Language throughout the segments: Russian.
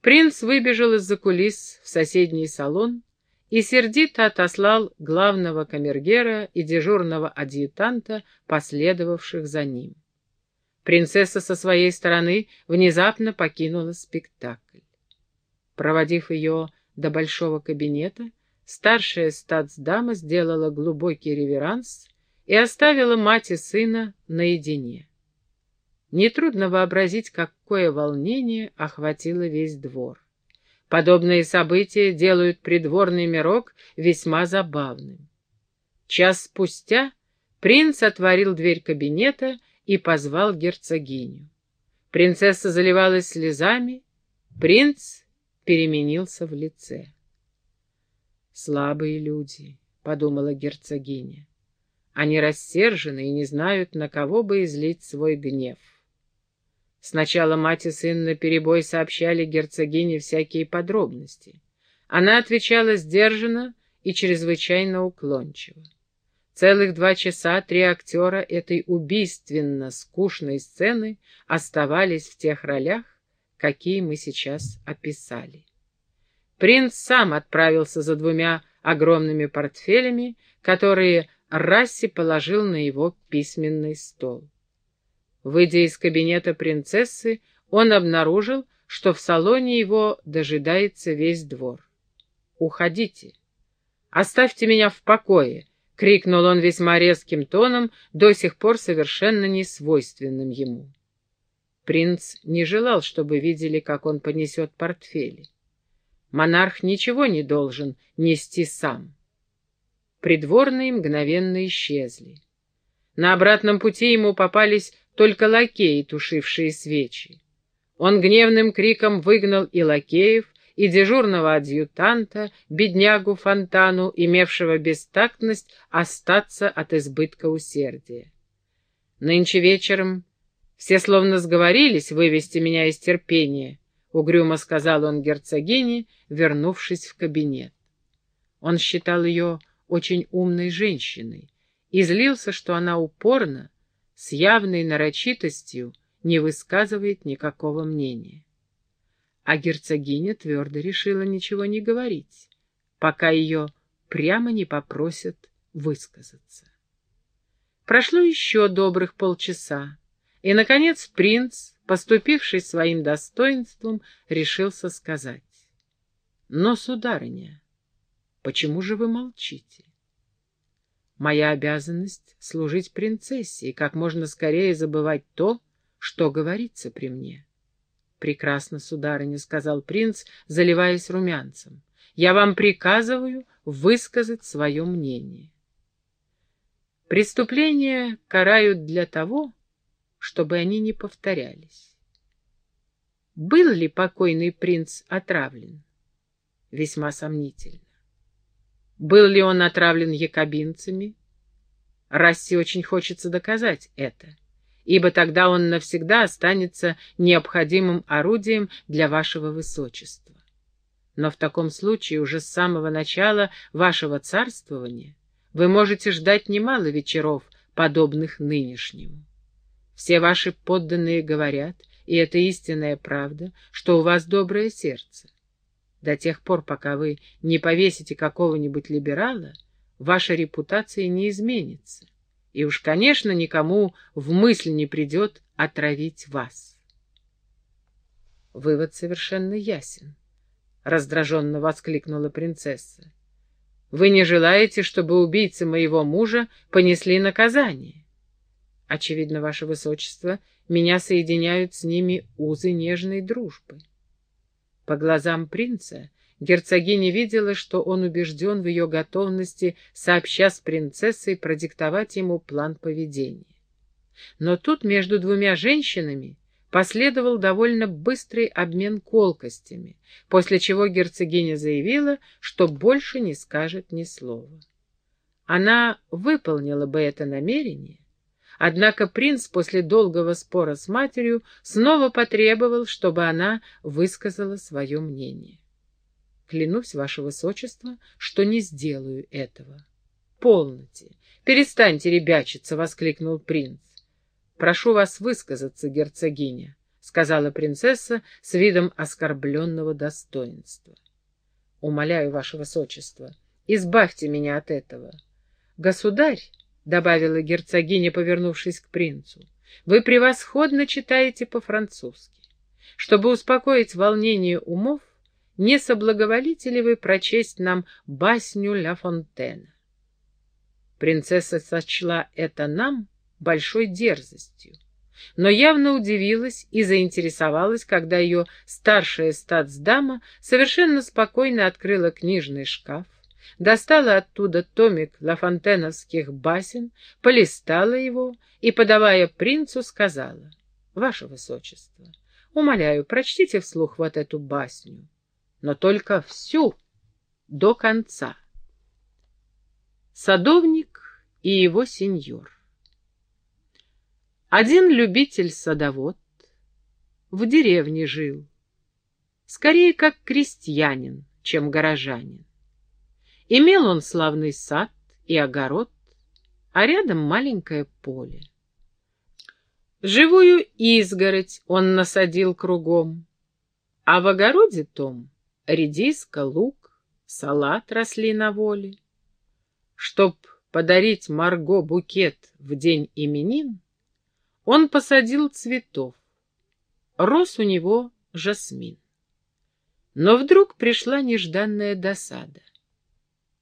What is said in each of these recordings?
Принц выбежал из-за кулис в соседний салон и сердито отослал главного камергера и дежурного адъютанта, последовавших за ним. Принцесса со своей стороны внезапно покинула спектакль. Проводив ее до большого кабинета, старшая статсдама сделала глубокий реверанс и оставила мать и сына наедине. Нетрудно вообразить, какое волнение охватило весь двор. Подобные события делают придворный мирок весьма забавным. Час спустя принц отворил дверь кабинета и позвал герцогиню. Принцесса заливалась слезами, принц переменился в лице. «Слабые люди», — подумала герцогиня. «Они рассержены и не знают, на кого бы излить свой гнев». Сначала мать и сын наперебой сообщали герцогине всякие подробности. Она отвечала сдержанно и чрезвычайно уклончиво. Целых два часа три актера этой убийственно скучной сцены оставались в тех ролях, какие мы сейчас описали. Принц сам отправился за двумя огромными портфелями, которые Расси положил на его письменный стол. Выйдя из кабинета принцессы, он обнаружил, что в салоне его дожидается весь двор. «Уходите! Оставьте меня в покое!» — крикнул он весьма резким тоном, до сих пор совершенно несвойственным ему. Принц не желал, чтобы видели, как он понесет портфели. Монарх ничего не должен нести сам. Придворные мгновенно исчезли. На обратном пути ему попались только лакеи, тушившие свечи. Он гневным криком выгнал и лакеев, и дежурного адъютанта, беднягу Фонтану, имевшего бестактность остаться от избытка усердия. Нынче вечером все словно сговорились вывести меня из терпения, — угрюмо сказал он герцогине, вернувшись в кабинет. Он считал ее очень умной женщиной и злился, что она упорно, с явной нарочитостью не высказывает никакого мнения. А герцогиня твердо решила ничего не говорить, пока ее прямо не попросят высказаться. Прошло еще добрых полчаса, и, наконец, принц, поступивший своим достоинством, решился сказать. «Но, сударыня, почему же вы молчите? Моя обязанность — служить принцессе и как можно скорее забывать то, что говорится при мне. «Прекрасно, сударыня», — сказал принц, заливаясь румянцем. «Я вам приказываю высказать свое мнение». Преступления карают для того, чтобы они не повторялись. Был ли покойный принц отравлен? Весьма сомнительно. Был ли он отравлен якобинцами? Расси очень хочется доказать это, ибо тогда он навсегда останется необходимым орудием для вашего высочества. Но в таком случае уже с самого начала вашего царствования вы можете ждать немало вечеров, подобных нынешнему. Все ваши подданные говорят, и это истинная правда, что у вас доброе сердце. До тех пор, пока вы не повесите какого-нибудь либерала, ваша репутация не изменится. И уж, конечно, никому в мысль не придет отравить вас. Вывод совершенно ясен, — раздраженно воскликнула принцесса. Вы не желаете, чтобы убийцы моего мужа понесли наказание? Очевидно, ваше высочество, меня соединяют с ними узы нежной дружбы. По глазам принца герцогиня видела, что он убежден в ее готовности, сообща с принцессой, продиктовать ему план поведения. Но тут между двумя женщинами последовал довольно быстрый обмен колкостями, после чего герцогиня заявила, что больше не скажет ни слова. Она выполнила бы это намерение, Однако принц после долгого спора с матерью снова потребовал, чтобы она высказала свое мнение. «Клянусь, ваше высочество, что не сделаю этого». «Полноте! Перестаньте ребячиться!» — воскликнул принц. «Прошу вас высказаться, герцогиня», — сказала принцесса с видом оскорбленного достоинства. «Умоляю, ваше высочество, избавьте меня от этого. Государь, — добавила герцогиня, повернувшись к принцу, — вы превосходно читаете по-французски. Чтобы успокоить волнение умов, не соблаговолите ли вы прочесть нам басню Ля Фонтена? Принцесса сочла это нам большой дерзостью, но явно удивилась и заинтересовалась, когда ее старшая статсдама совершенно спокойно открыла книжный шкаф, достала оттуда томик лафонтеновских басен, полистала его и, подавая принцу, сказала, «Ваше Высочество, умоляю, прочтите вслух вот эту басню, но только всю до конца». Садовник и его сеньор. Один любитель-садовод в деревне жил, скорее как крестьянин, чем горожанин. Имел он славный сад и огород, а рядом маленькое поле. Живую изгородь он насадил кругом, а в огороде том редиска, лук, салат росли на воле. Чтоб подарить Марго букет в день именин, он посадил цветов. Рос у него жасмин. Но вдруг пришла нежданная досада.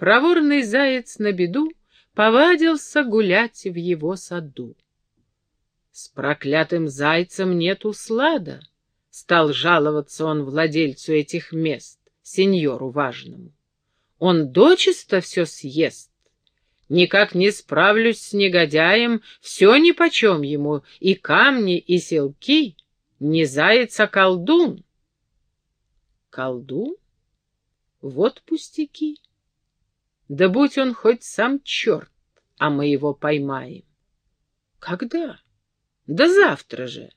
Проворный заяц на беду повадился гулять в его саду. С проклятым зайцем нет услада, стал жаловаться он владельцу этих мест, сеньору важному. Он дочисто все съест, Никак не справлюсь с негодяем, все нипочем ему, и камни, и селки, не заяц, а колдун. Колдун? Вот пустяки. Да будь он хоть сам черт, а мы его поймаем. Когда? Да завтра же.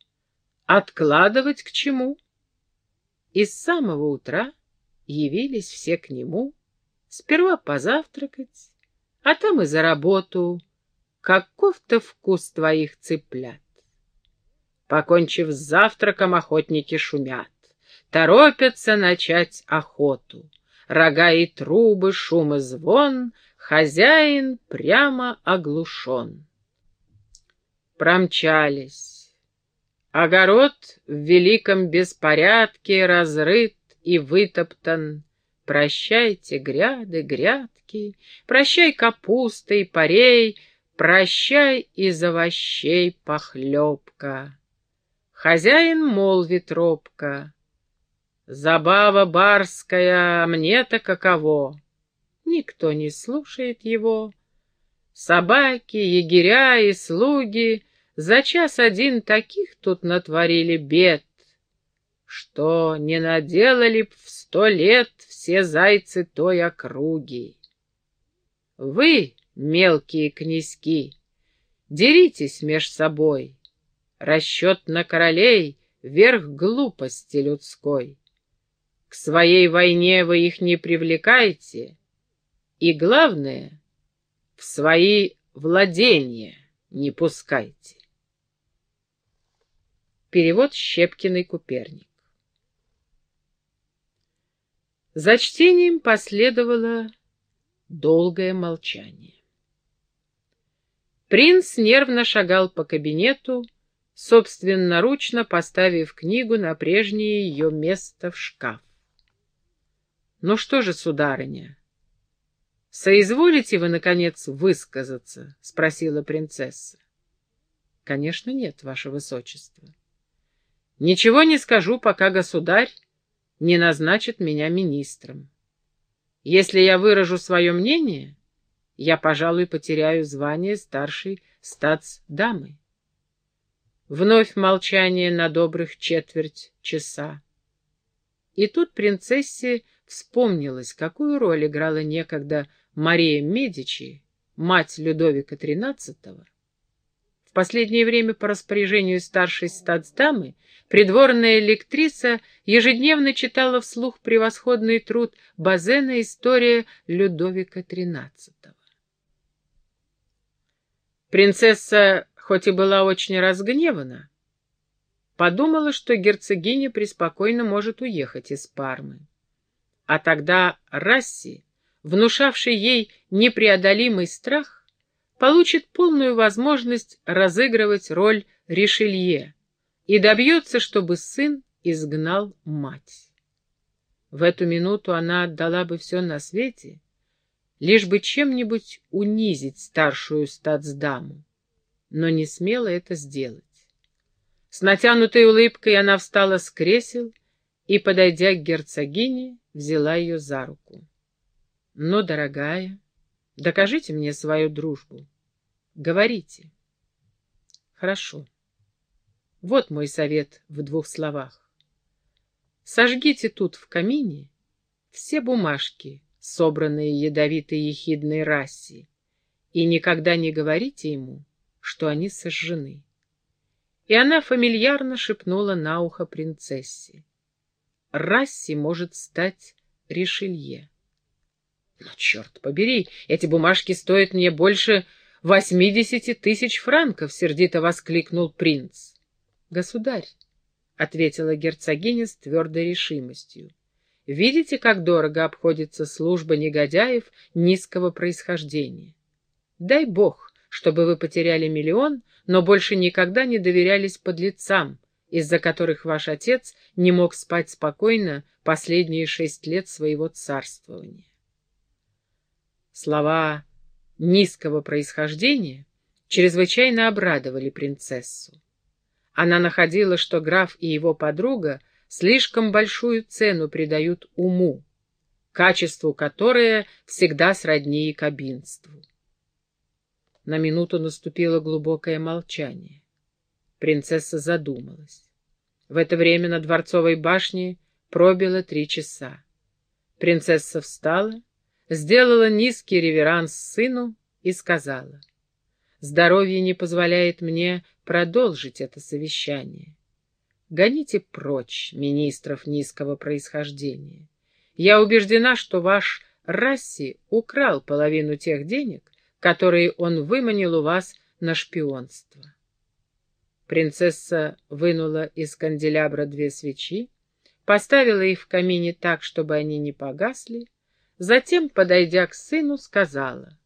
Откладывать к чему? И с самого утра явились все к нему, сперва позавтракать, а там и за работу. Каков-то вкус твоих цыплят. Покончив с завтраком, охотники шумят, торопятся начать охоту. Рога и трубы, шум и звон, хозяин прямо оглушен. Промчались. Огород в великом беспорядке разрыт и вытоптан. Прощайте, гряды, грядки, Прощай, капуста и парей, Прощай из овощей похлебка. Хозяин молвит робко, Забава барская, мне-то каково. Никто не слушает его. Собаки, егеря и слуги За час один таких тут натворили бед, Что не наделали б в сто лет все зайцы той округи. Вы, мелкие князьки, деритесь меж собой. Расчет на королей — верх глупости людской. К своей войне вы их не привлекайте, и, главное, в свои владения не пускайте. Перевод Щепкиной Куперник За чтением последовало долгое молчание. Принц нервно шагал по кабинету, собственноручно поставив книгу на прежнее ее место в шкаф. «Ну что же, сударыня, соизволите вы, наконец, высказаться?» — спросила принцесса. «Конечно нет, ваше высочество. Ничего не скажу, пока государь не назначит меня министром. Если я выражу свое мнение, я, пожалуй, потеряю звание старшей статс-дамы. Вновь молчание на добрых четверть часа. И тут принцессе вспомнилось, какую роль играла некогда Мария Медичи, мать Людовика XIII, в последнее время по распоряжению старшей статсдамы придворная лектриса ежедневно читала вслух превосходный труд Базена «История Людовика XIII». Принцесса, хоть и была очень разгневана, подумала, что герцогиня преспокойно может уехать из Пармы. А тогда Расси, внушавший ей непреодолимый страх, получит полную возможность разыгрывать роль Ришелье и добьется, чтобы сын изгнал мать. В эту минуту она отдала бы все на свете, лишь бы чем-нибудь унизить старшую статсдаму, но не смела это сделать. С натянутой улыбкой она встала с кресел и, подойдя к герцогине, взяла ее за руку. — Ну, дорогая, докажите мне свою дружбу. Говорите. — Хорошо. Вот мой совет в двух словах. Сожгите тут в камине все бумажки, собранные ядовитой ехидной расе, и никогда не говорите ему, что они сожжены. И она фамильярно шепнула на ухо принцессе. Расси может стать Ришелье. Но, черт побери, эти бумажки стоят мне больше восьмидесяти тысяч франков, — сердито воскликнул принц. Государь, — ответила герцогиня с твердой решимостью. «Видите, как дорого обходится служба негодяев низкого происхождения? Дай бог, чтобы вы потеряли миллион, но больше никогда не доверялись подлецам, из-за которых ваш отец не мог спать спокойно последние шесть лет своего царствования». Слова низкого происхождения чрезвычайно обрадовали принцессу. Она находила, что граф и его подруга слишком большую цену придают уму, качеству которое всегда сродни якобинству. На минуту наступило глубокое молчание. Принцесса задумалась. В это время на дворцовой башне пробило три часа. Принцесса встала, сделала низкий реверанс сыну и сказала, «Здоровье не позволяет мне продолжить это совещание. Гоните прочь министров низкого происхождения. Я убеждена, что ваш Расси украл половину тех денег, которые он выманил у вас на шпионство. Принцесса вынула из канделябра две свечи, поставила их в камине так, чтобы они не погасли, затем, подойдя к сыну, сказала,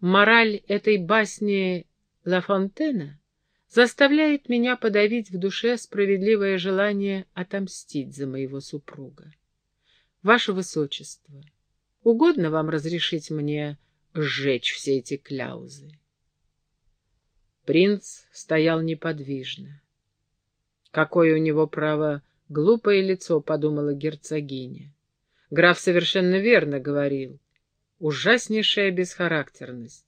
«Мораль этой басни Ла Фонтена заставляет меня подавить в душе справедливое желание отомстить за моего супруга. Ваше Высочество, угодно вам разрешить мне сжечь все эти кляузы? Принц стоял неподвижно. Какое у него право глупое лицо, подумала герцогиня. Граф совершенно верно говорил. Ужаснейшая бесхарактерность.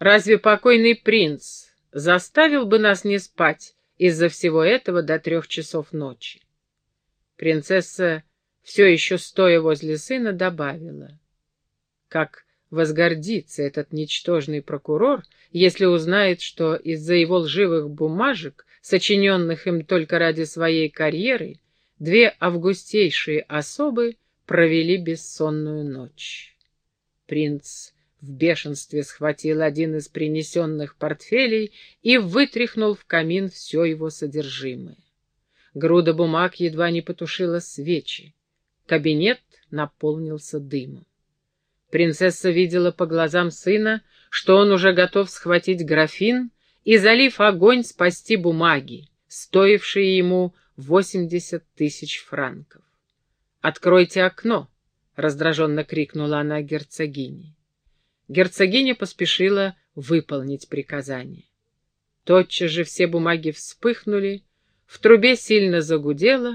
Разве покойный принц заставил бы нас не спать из-за всего этого до трех часов ночи. Принцесса, все еще стоя возле сына, добавила. Как возгордится этот ничтожный прокурор, если узнает, что из-за его лживых бумажек, сочиненных им только ради своей карьеры, две августейшие особы провели бессонную ночь. Принц в бешенстве схватил один из принесенных портфелей и вытряхнул в камин все его содержимое. Груда бумаг едва не потушила свечи. Кабинет наполнился дымом. Принцесса видела по глазам сына, что он уже готов схватить графин и, залив огонь, спасти бумаги, стоившие ему восемьдесят тысяч франков. «Откройте окно!» — раздраженно крикнула она герцогине. Герцогиня поспешила выполнить приказание. Тотчас же все бумаги вспыхнули, в трубе сильно загудело,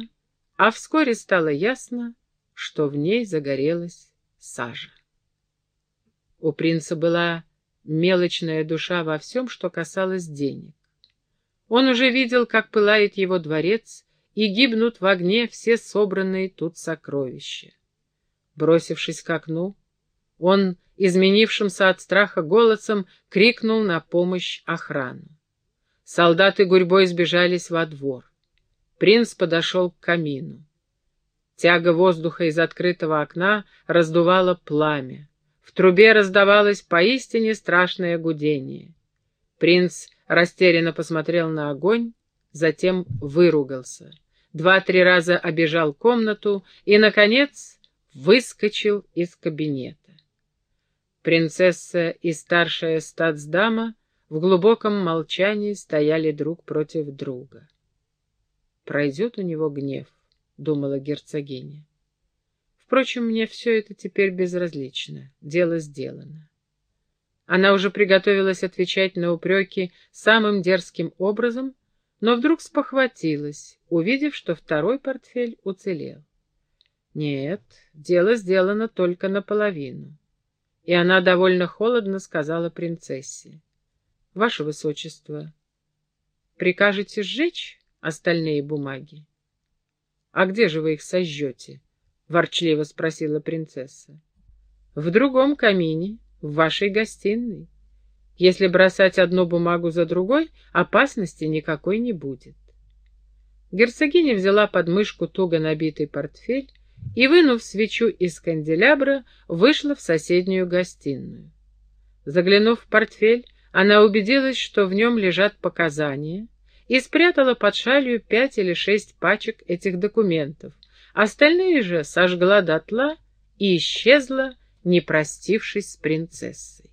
а вскоре стало ясно, что в ней загорелась сажа. У принца была мелочная душа во всем, что касалось денег. Он уже видел, как пылает его дворец, и гибнут в огне все собранные тут сокровища. Бросившись к окну, он изменившимся от страха голосом, крикнул на помощь охрану. Солдаты гурьбой сбежались во двор. Принц подошел к камину. Тяга воздуха из открытого окна раздувала пламя. В трубе раздавалось поистине страшное гудение. Принц растерянно посмотрел на огонь, затем выругался. Два-три раза обежал комнату и, наконец, выскочил из кабинета. Принцесса и старшая статсдама в глубоком молчании стояли друг против друга. «Пройдет у него гнев», — думала герцогиня. «Впрочем, мне все это теперь безразлично. Дело сделано». Она уже приготовилась отвечать на упреки самым дерзким образом, но вдруг спохватилась, увидев, что второй портфель уцелел. Нет, дело сделано только наполовину и она довольно холодно сказала принцессе. — Ваше Высочество, прикажете сжечь остальные бумаги? — А где же вы их сожжете? — ворчливо спросила принцесса. — В другом камине, в вашей гостиной. Если бросать одну бумагу за другой, опасности никакой не будет. Герцогиня взяла под мышку туго набитый портфель и, вынув свечу из канделябра, вышла в соседнюю гостиную. Заглянув в портфель, она убедилась, что в нем лежат показания, и спрятала под шалью пять или шесть пачек этих документов. Остальные же сожгла дотла и исчезла, не простившись с принцессой.